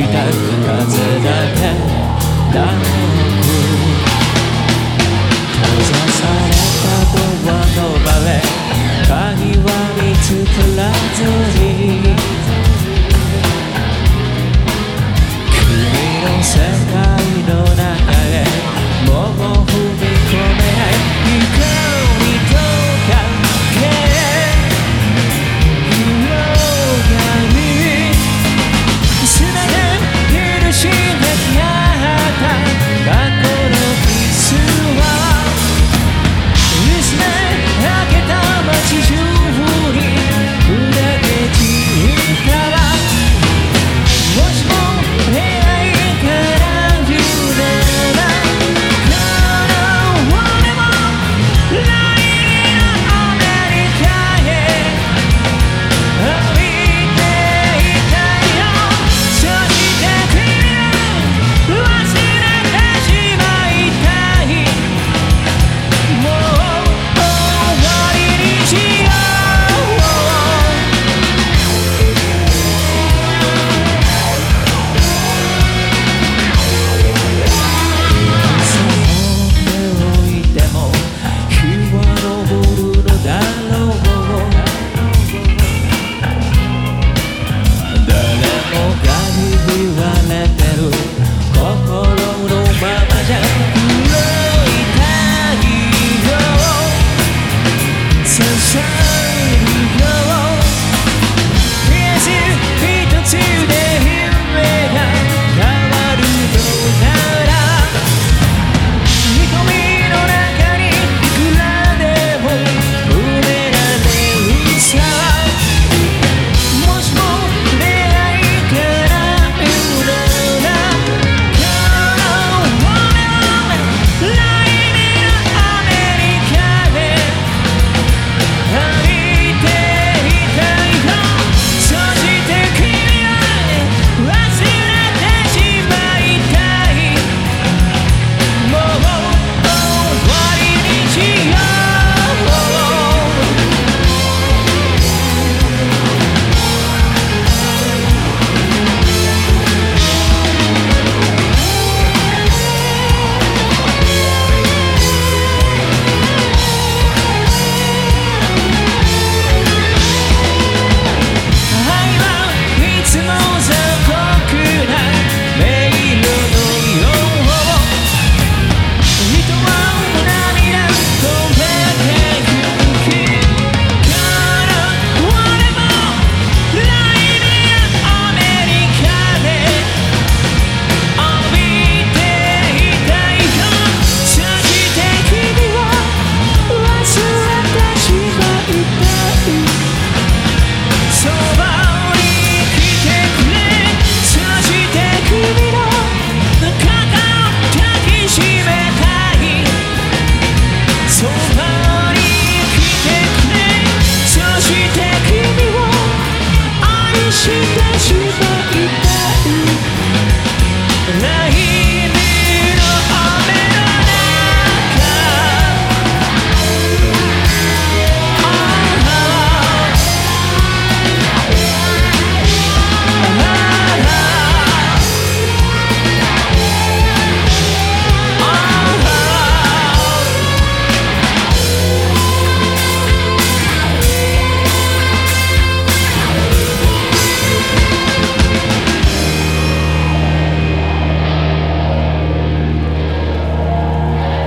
した風だけだなく閉ざされたドアの場前鍵は見つからずに